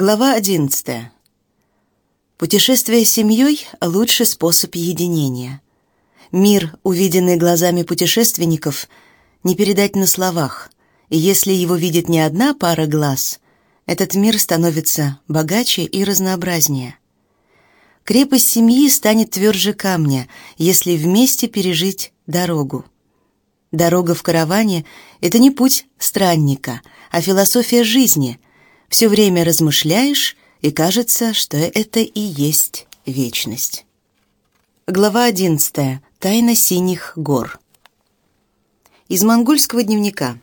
Глава 11. Путешествие с семьей – лучший способ единения. Мир, увиденный глазами путешественников, не передать на словах, и если его видит не одна пара глаз, этот мир становится богаче и разнообразнее. Крепость семьи станет тверже камня, если вместе пережить дорогу. Дорога в караване – это не путь странника, а философия жизни. Все время размышляешь, и кажется, что это и есть вечность. Глава 11. Тайна синих гор. Из монгольского дневника.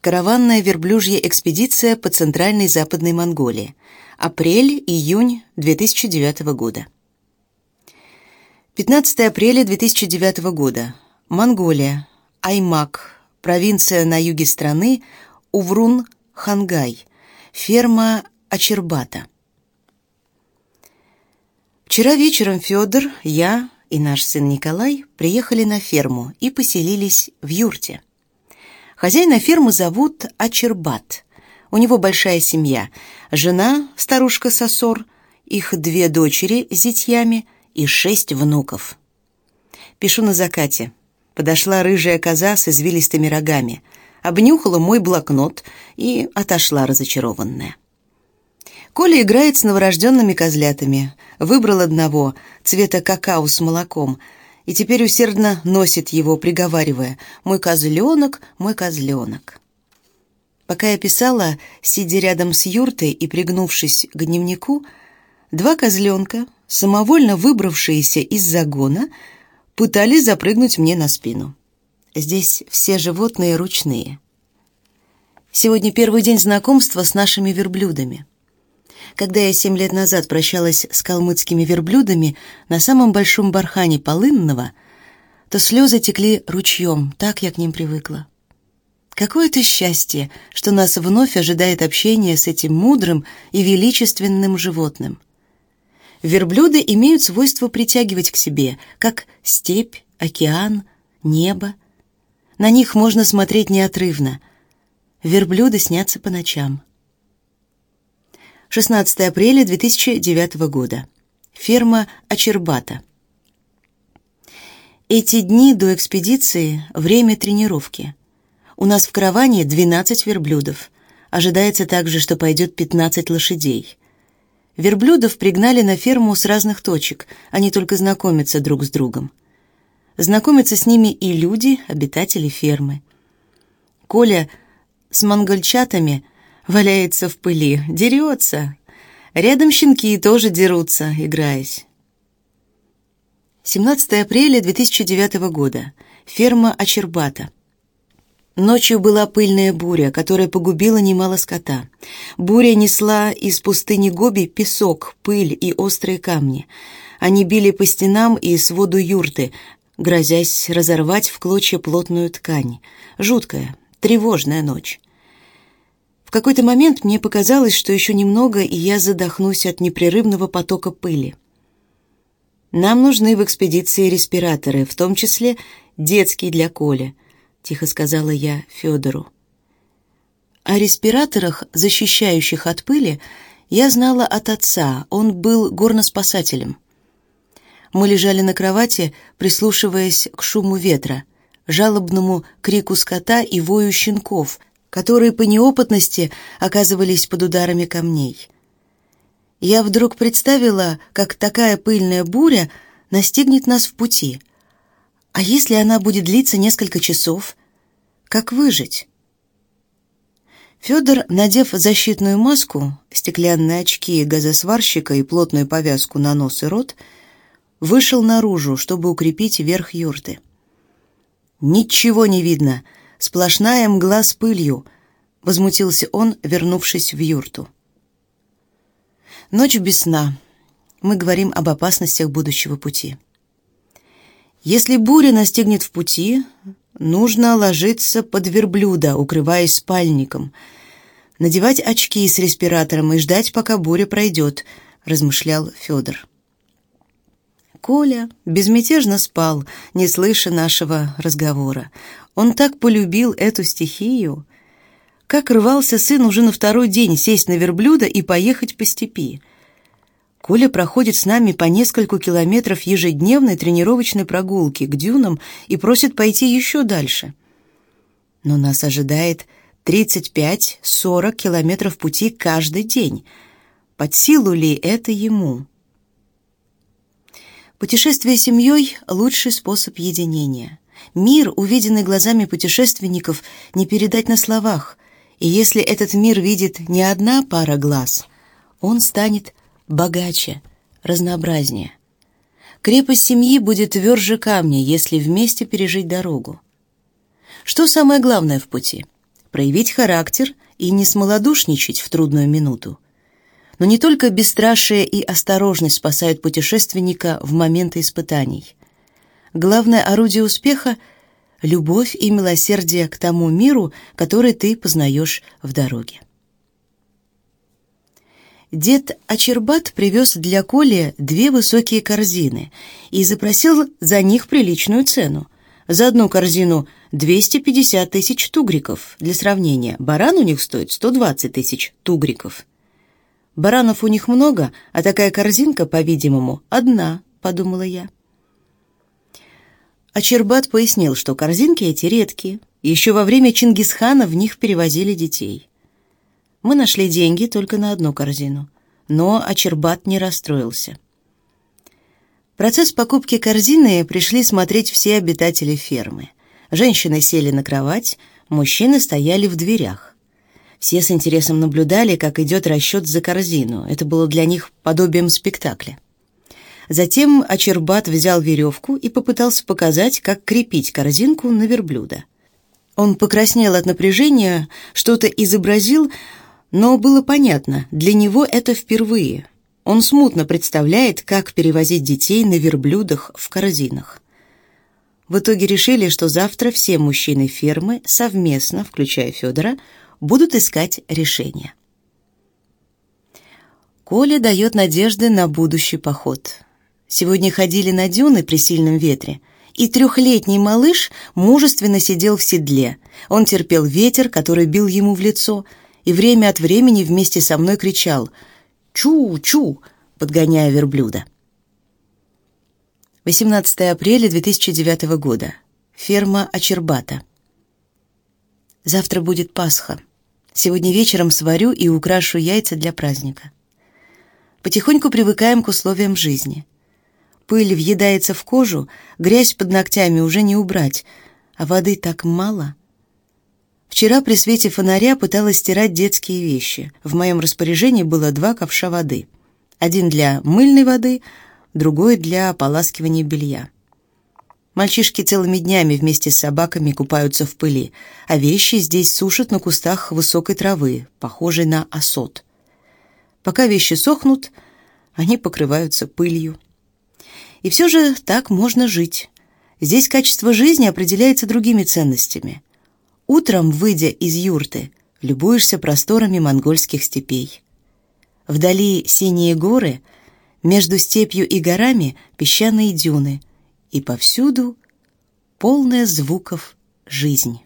Караванная верблюжья экспедиция по Центральной Западной Монголии. Апрель-июнь 2009 года. 15 апреля 2009 года. Монголия. Аймак, провинция на юге страны, Уврун-Хангай, ферма Ачербата. Вчера вечером Федор, я и наш сын Николай приехали на ферму и поселились в юрте. Хозяина фермы зовут Ачербат. У него большая семья. Жена, старушка Сосор, их две дочери с зятьями и шесть внуков. Пишу на закате. Подошла рыжая коза с извилистыми рогами, обнюхала мой блокнот и отошла разочарованная. Коля играет с новорожденными козлятами, выбрал одного, цвета какао с молоком, и теперь усердно носит его, приговаривая «Мой козленок, мой козленок». Пока я писала, сидя рядом с юртой и пригнувшись к дневнику, два козленка, самовольно выбравшиеся из загона, пытались запрыгнуть мне на спину. Здесь все животные ручные. Сегодня первый день знакомства с нашими верблюдами. Когда я семь лет назад прощалась с калмыцкими верблюдами на самом большом бархане Полынного, то слезы текли ручьем, так я к ним привыкла. Какое-то счастье, что нас вновь ожидает общение с этим мудрым и величественным животным. Верблюды имеют свойство притягивать к себе, как степь, океан, небо. На них можно смотреть неотрывно. Верблюды снятся по ночам. 16 апреля 2009 года. Ферма Ачербата. Эти дни до экспедиции – время тренировки. У нас в караване 12 верблюдов. Ожидается также, что пойдет 15 лошадей. Верблюдов пригнали на ферму с разных точек, они только знакомятся друг с другом. Знакомятся с ними и люди, обитатели фермы. Коля с монгольчатами валяется в пыли, дерется. Рядом щенки тоже дерутся, играясь. 17 апреля 2009 года. Ферма Ачербата. Ночью была пыльная буря, которая погубила немало скота. Буря несла из пустыни Гоби песок, пыль и острые камни. Они били по стенам и своду юрты, грозясь разорвать в клочья плотную ткань. Жуткая, тревожная ночь. В какой-то момент мне показалось, что еще немного, и я задохнусь от непрерывного потока пыли. Нам нужны в экспедиции респираторы, в том числе детский для Коли —— тихо сказала я Федору. О респираторах, защищающих от пыли, я знала от отца, он был горноспасателем. Мы лежали на кровати, прислушиваясь к шуму ветра, жалобному крику скота и вою щенков, которые по неопытности оказывались под ударами камней. Я вдруг представила, как такая пыльная буря настигнет нас в пути — а если она будет длиться несколько часов? Как выжить? Федор, надев защитную маску, стеклянные очки газосварщика и плотную повязку на нос и рот, вышел наружу, чтобы укрепить верх юрты. «Ничего не видно! Сплошная мгла с пылью!» — возмутился он, вернувшись в юрту. Ночь без сна. Мы говорим об опасностях будущего пути. Если буря настигнет в пути, нужно ложиться под верблюда, укрываясь спальником, надевать очки с респиратором и ждать, пока буря пройдет, размышлял Федор. Коля безмятежно спал, не слыша нашего разговора. Он так полюбил эту стихию. Как рвался сын уже на второй день сесть на верблюда и поехать по степи. Коля проходит с нами по нескольку километров ежедневной тренировочной прогулки к дюнам и просит пойти еще дальше. Но нас ожидает 35-40 километров пути каждый день. Под силу ли это ему? Путешествие семьей – лучший способ единения. Мир, увиденный глазами путешественников, не передать на словах. И если этот мир видит не одна пара глаз, он станет богаче, разнообразнее. Крепость семьи будет тверже камня, если вместе пережить дорогу. Что самое главное в пути? Проявить характер и не смолодушничать в трудную минуту. Но не только бесстрашие и осторожность спасают путешественника в моменты испытаний. Главное орудие успеха — любовь и милосердие к тому миру, который ты познаешь в дороге. Дед Ачербат привез для Коли две высокие корзины и запросил за них приличную цену. За одну корзину 250 тысяч тугриков. Для сравнения, баран у них стоит 120 тысяч тугриков. Баранов у них много, а такая корзинка, по-видимому, одна, подумала я. Ачербат пояснил, что корзинки эти редкие. Еще во время Чингисхана в них перевозили детей. Мы нашли деньги только на одну корзину, но Ачербат не расстроился. Процесс покупки корзины пришли смотреть все обитатели фермы. Женщины сели на кровать, мужчины стояли в дверях. Все с интересом наблюдали, как идет расчет за корзину. Это было для них подобием спектакля. Затем Ачербат взял веревку и попытался показать, как крепить корзинку на верблюда. Он покраснел от напряжения, что-то изобразил, но было понятно, для него это впервые. Он смутно представляет, как перевозить детей на верблюдах в корзинах. В итоге решили, что завтра все мужчины фермы совместно, включая Федора, будут искать решение. Коля дает надежды на будущий поход. Сегодня ходили на дюны при сильном ветре, и трехлетний малыш мужественно сидел в седле. Он терпел ветер, который бил ему в лицо, и время от времени вместе со мной кричал «Чу-чу!», подгоняя верблюда. 18 апреля 2009 года. Ферма Ачербата. Завтра будет Пасха. Сегодня вечером сварю и украшу яйца для праздника. Потихоньку привыкаем к условиям жизни. Пыль въедается в кожу, грязь под ногтями уже не убрать, а воды так мало. Вчера при свете фонаря пыталась стирать детские вещи. В моем распоряжении было два ковша воды. Один для мыльной воды, другой для ополаскивания белья. Мальчишки целыми днями вместе с собаками купаются в пыли, а вещи здесь сушат на кустах высокой травы, похожей на осот. Пока вещи сохнут, они покрываются пылью. И все же так можно жить. Здесь качество жизни определяется другими ценностями. Утром, выйдя из юрты, любуешься просторами монгольских степей. Вдали синие горы, между степью и горами песчаные дюны, и повсюду полная звуков жизнь.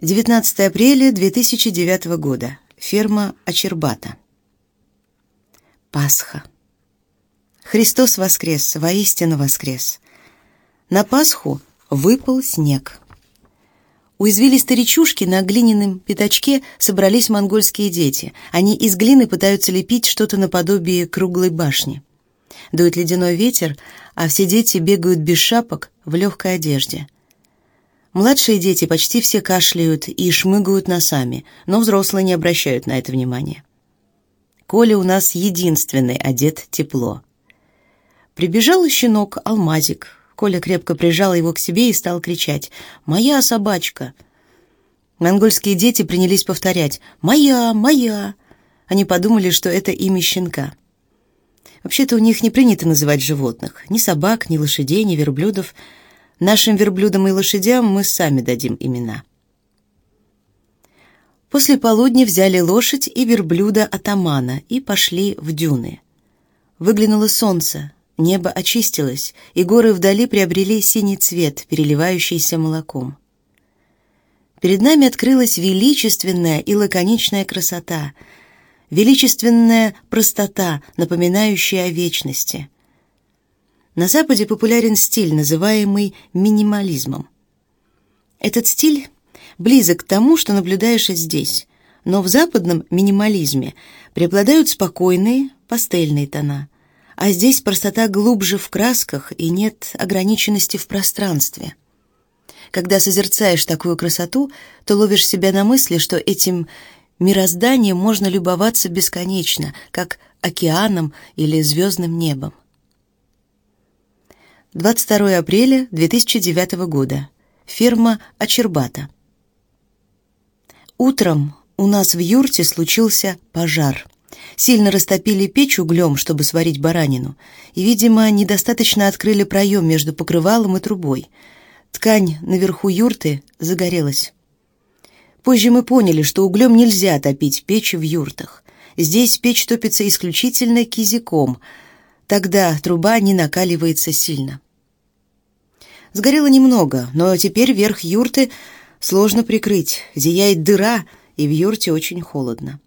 19 апреля 2009 года. Ферма Ачербата. Пасха. Христос воскрес, воистину воскрес. На Пасху выпал снег. У извилистой речушки на глиняном пятачке собрались монгольские дети. Они из глины пытаются лепить что-то наподобие круглой башни. Дует ледяной ветер, а все дети бегают без шапок в легкой одежде. Младшие дети почти все кашляют и шмыгают носами, но взрослые не обращают на это внимания. Коля у нас единственный одет тепло. Прибежал щенок Алмазик. Коля крепко прижал его к себе и стал кричать «Моя собачка!». Монгольские дети принялись повторять «Моя! Моя!». Они подумали, что это имя щенка. Вообще-то у них не принято называть животных. Ни собак, ни лошадей, ни верблюдов. Нашим верблюдам и лошадям мы сами дадим имена. После полудня взяли лошадь и верблюда атамана и пошли в дюны. Выглянуло солнце, небо очистилось, и горы вдали приобрели синий цвет, переливающийся молоком. перед нами открылась величественная и лаконичная красота, величественная простота, напоминающая о вечности. На Западе популярен стиль, называемый минимализмом. Этот стиль близок к тому, что наблюдаешь здесь, но в западном минимализме преобладают спокойные пастельные тона, а здесь простота глубже в красках и нет ограниченности в пространстве. Когда созерцаешь такую красоту, то ловишь себя на мысли, что этим мирозданием можно любоваться бесконечно, как океаном или звездным небом. 22 апреля 2009 года. Ферма Ачербата. Утром у нас в юрте случился пожар. Сильно растопили печь углем, чтобы сварить баранину, и, видимо, недостаточно открыли проем между покрывалом и трубой. Ткань наверху юрты загорелась. Позже мы поняли, что углем нельзя топить печь в юртах. Здесь печь топится исключительно кизиком. Тогда труба не накаливается сильно. Сгорело немного, но теперь верх юрты сложно прикрыть. Зияет дыра, и в юрте очень холодно.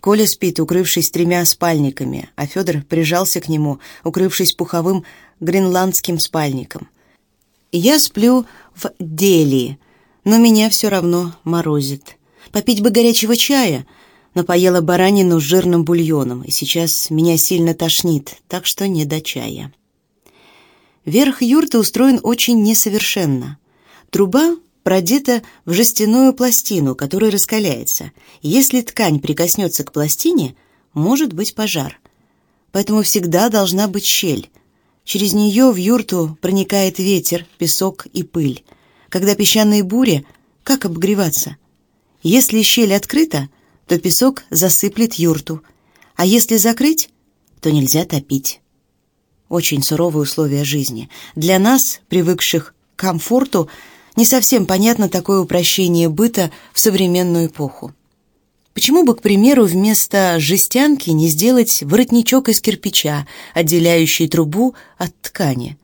Коля спит, укрывшись тремя спальниками, а Федор прижался к нему, укрывшись пуховым гренландским спальником. Я сплю в Дели, но меня все равно морозит. Попить бы горячего чая, но поела баранину с жирным бульоном, и сейчас меня сильно тошнит, так что не до чая. Верх юрты устроен очень несовершенно. Труба продета в жестяную пластину, которая раскаляется. Если ткань прикоснется к пластине, может быть пожар. Поэтому всегда должна быть щель. Через нее в юрту проникает ветер, песок и пыль. Когда песчаные бури, как обогреваться? Если щель открыта, то песок засыплет юрту, а если закрыть, то нельзя топить. Очень суровые условия жизни. Для нас, привыкших к комфорту, не совсем понятно такое упрощение быта в современную эпоху. Почему бы, к примеру, вместо жестянки не сделать воротничок из кирпича, отделяющий трубу от ткани?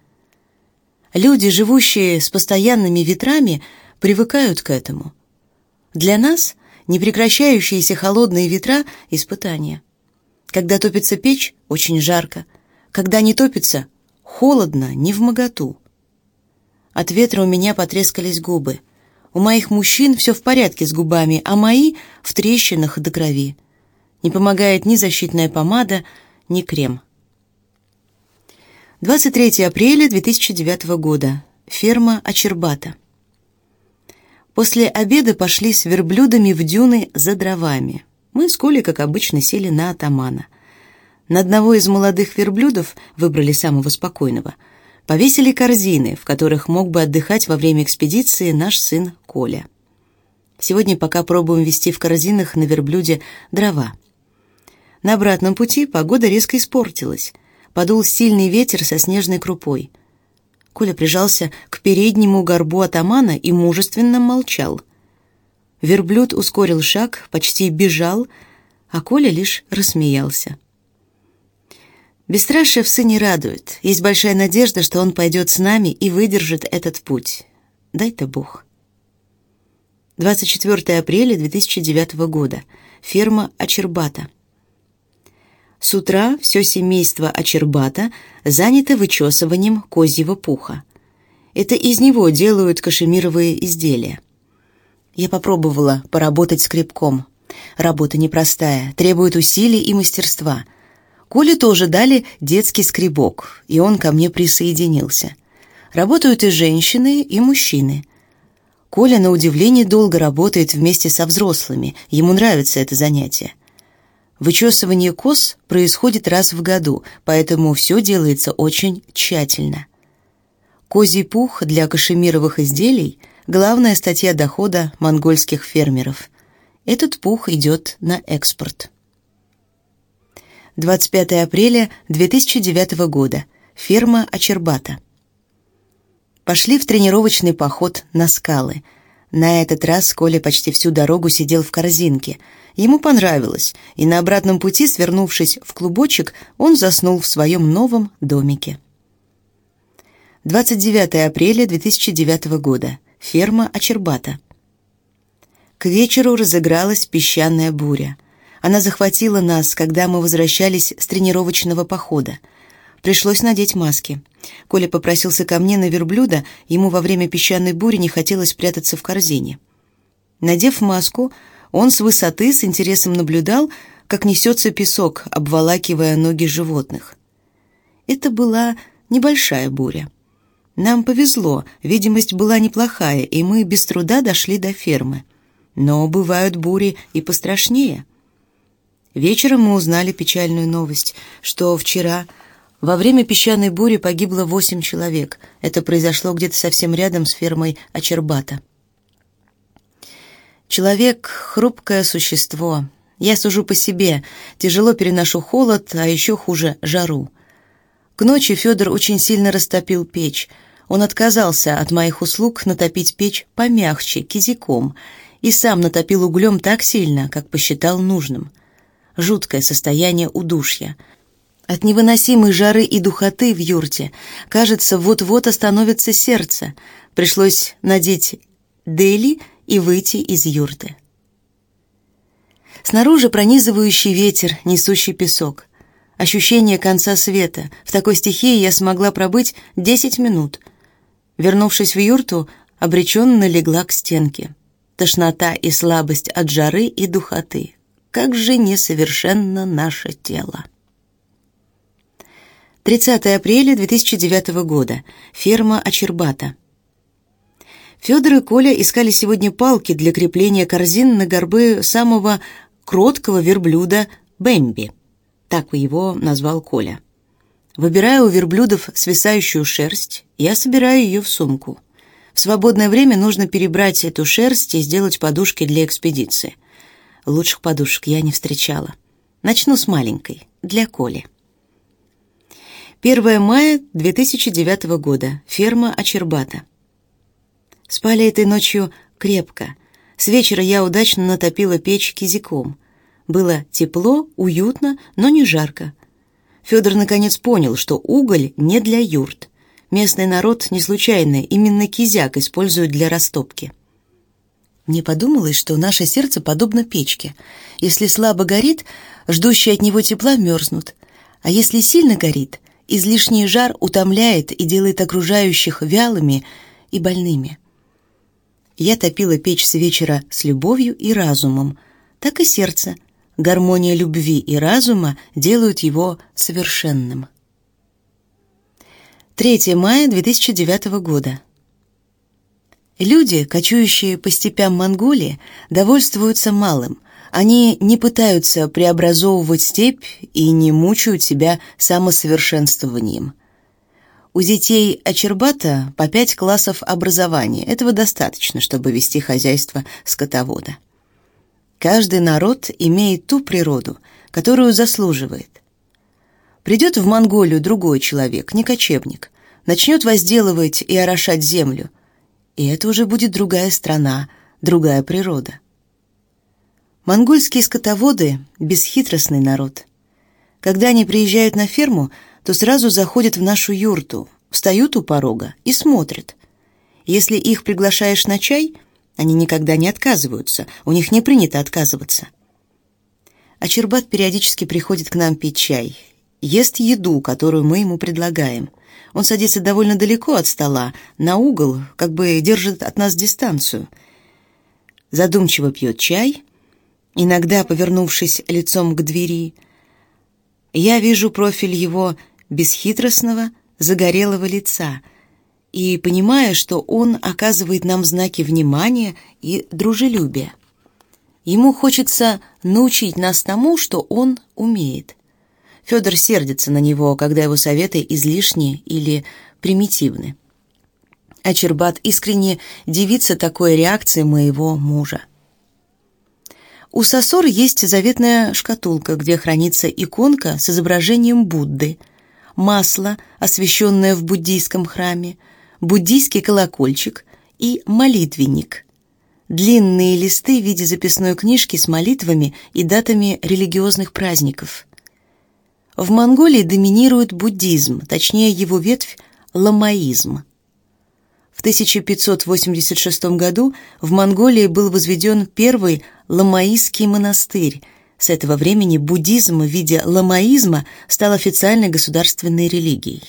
Люди, живущие с постоянными ветрами, привыкают к этому. Для нас непрекращающиеся холодные ветра — испытания. Когда топится печь, очень жарко. Когда не топится, холодно, не в моготу. От ветра у меня потрескались губы. У моих мужчин все в порядке с губами, а мои в трещинах до крови. Не помогает ни защитная помада, ни крем. 23 апреля 2009 года. Ферма Ачербата. После обеда пошли с верблюдами в дюны за дровами. Мы с Колей, как обычно, сели на атамана. На одного из молодых верблюдов выбрали самого спокойного – Повесили корзины, в которых мог бы отдыхать во время экспедиции наш сын Коля. Сегодня пока пробуем вести в корзинах на верблюде дрова. На обратном пути погода резко испортилась. Подул сильный ветер со снежной крупой. Коля прижался к переднему горбу атамана и мужественно молчал. Верблюд ускорил шаг, почти бежал, а Коля лишь рассмеялся. Бесстрашие в сыне радует. Есть большая надежда, что он пойдет с нами и выдержит этот путь. Дай-то Бог. 24 апреля 2009 года. Ферма Ачербата. С утра все семейство Ачербата занято вычесыванием козьего пуха. Это из него делают кашемировые изделия. Я попробовала поработать скребком. Работа непростая, требует усилий и мастерства – Коле тоже дали детский скребок, и он ко мне присоединился. Работают и женщины, и мужчины. Коля, на удивление, долго работает вместе со взрослыми, ему нравится это занятие. Вычесывание коз происходит раз в году, поэтому все делается очень тщательно. Козий пух для кашемировых изделий – главная статья дохода монгольских фермеров. Этот пух идет на экспорт. 25 апреля 2009 года. Ферма Ачербата. Пошли в тренировочный поход на скалы. На этот раз Коля почти всю дорогу сидел в корзинке. Ему понравилось, и на обратном пути, свернувшись в клубочек, он заснул в своем новом домике. 29 апреля 2009 года. Ферма Ачербата. К вечеру разыгралась песчаная буря. Она захватила нас, когда мы возвращались с тренировочного похода. Пришлось надеть маски. Коля попросился ко мне на верблюда, ему во время песчаной бури не хотелось прятаться в корзине. Надев маску, он с высоты с интересом наблюдал, как несется песок, обволакивая ноги животных. Это была небольшая буря. Нам повезло, видимость была неплохая, и мы без труда дошли до фермы. Но бывают бури и пострашнее. Вечером мы узнали печальную новость, что вчера во время песчаной бури погибло восемь человек. Это произошло где-то совсем рядом с фермой Ачербата. Человек — хрупкое существо. Я сужу по себе, тяжело переношу холод, а еще хуже — жару. К ночи Федор очень сильно растопил печь. Он отказался от моих услуг натопить печь помягче, кизиком, и сам натопил углем так сильно, как посчитал нужным. Жуткое состояние удушья — от невыносимой жары и духоты в юрте, кажется, вот-вот остановится сердце. Пришлось надеть дели и выйти из юрты. Снаружи пронизывающий ветер, несущий песок. Ощущение конца света. В такой стихии я смогла пробыть десять минут. Вернувшись в юрту, обреченно легла к стенке. Тошнота и слабость от жары и духоты. Как же несовершенно наше тело. 30 апреля 2009 года. Ферма Ачербата. Федор и Коля искали сегодня палки для крепления корзин на горбы самого кроткого верблюда Бэмби. Так его назвал Коля. Выбирая у верблюдов свисающую шерсть, я собираю ее в сумку. В свободное время нужно перебрать эту шерсть и сделать подушки для экспедиции. Лучших подушек я не встречала. Начну с маленькой, для Коли. 1 мая 2009 года. Ферма Ачербата. Спали этой ночью крепко. С вечера я удачно натопила печь кизиком. Было тепло, уютно, но не жарко. Федор наконец понял, что уголь не для юрт. Местный народ не случайно именно кизяк используют для растопки. Мне подумалось, что наше сердце подобно печке. Если слабо горит, ждущие от него тепла мерзнут. А если сильно горит, Излишний жар утомляет и делает окружающих вялыми и больными. Я топила печь с вечера с любовью и разумом, так и сердце. Гармония любви и разума делают его совершенным. 3 мая 2009 года. Люди, кочующие по степям Монголии, довольствуются малым – они не пытаются преобразовывать степь и не мучают себя самосовершенствованием. У детей Ачербата по пять классов образования. Этого достаточно, чтобы вести хозяйство скотовода. Каждый народ имеет ту природу, которую заслуживает. Придет в Монголию другой человек, не кочевник, начнет возделывать и орошать землю, и это уже будет другая страна, другая природа. Монгольские скотоводы – бесхитростный народ. Когда они приезжают на ферму, то сразу заходят в нашу юрту, встают у порога и смотрят. Если их приглашаешь на чай, они никогда не отказываются, у них не принято отказываться. А Чербат периодически приходит к нам пить чай, ест еду, которую мы ему предлагаем. Он садится довольно далеко от стола, на угол, как бы держит от нас дистанцию. Задумчиво пьет чай – иногда повернувшись лицом к двери. Я вижу профиль его бесхитростного, загорелого лица и понимаю, что он оказывает нам знаки внимания и дружелюбия. Ему хочется научить нас тому, что он умеет. Федор сердится на него, когда его советы излишни или примитивны. А Чербат искренне дивится такой реакции моего мужа. У Сосор есть заветная шкатулка, где хранится иконка с изображением Будды, масло, освященное в буддийском храме, буддийский колокольчик и молитвенник. Длинные листы в виде записной книжки с молитвами и датами религиозных праздников. В Монголии доминирует буддизм, точнее его ветвь ламаизм. В 1586 году в Монголии был возведен первый ламаистский монастырь. С этого времени буддизм в виде ламаизма стал официальной государственной религией.